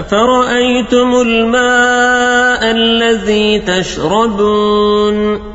أفرأيتم الماء الذي تشربون؟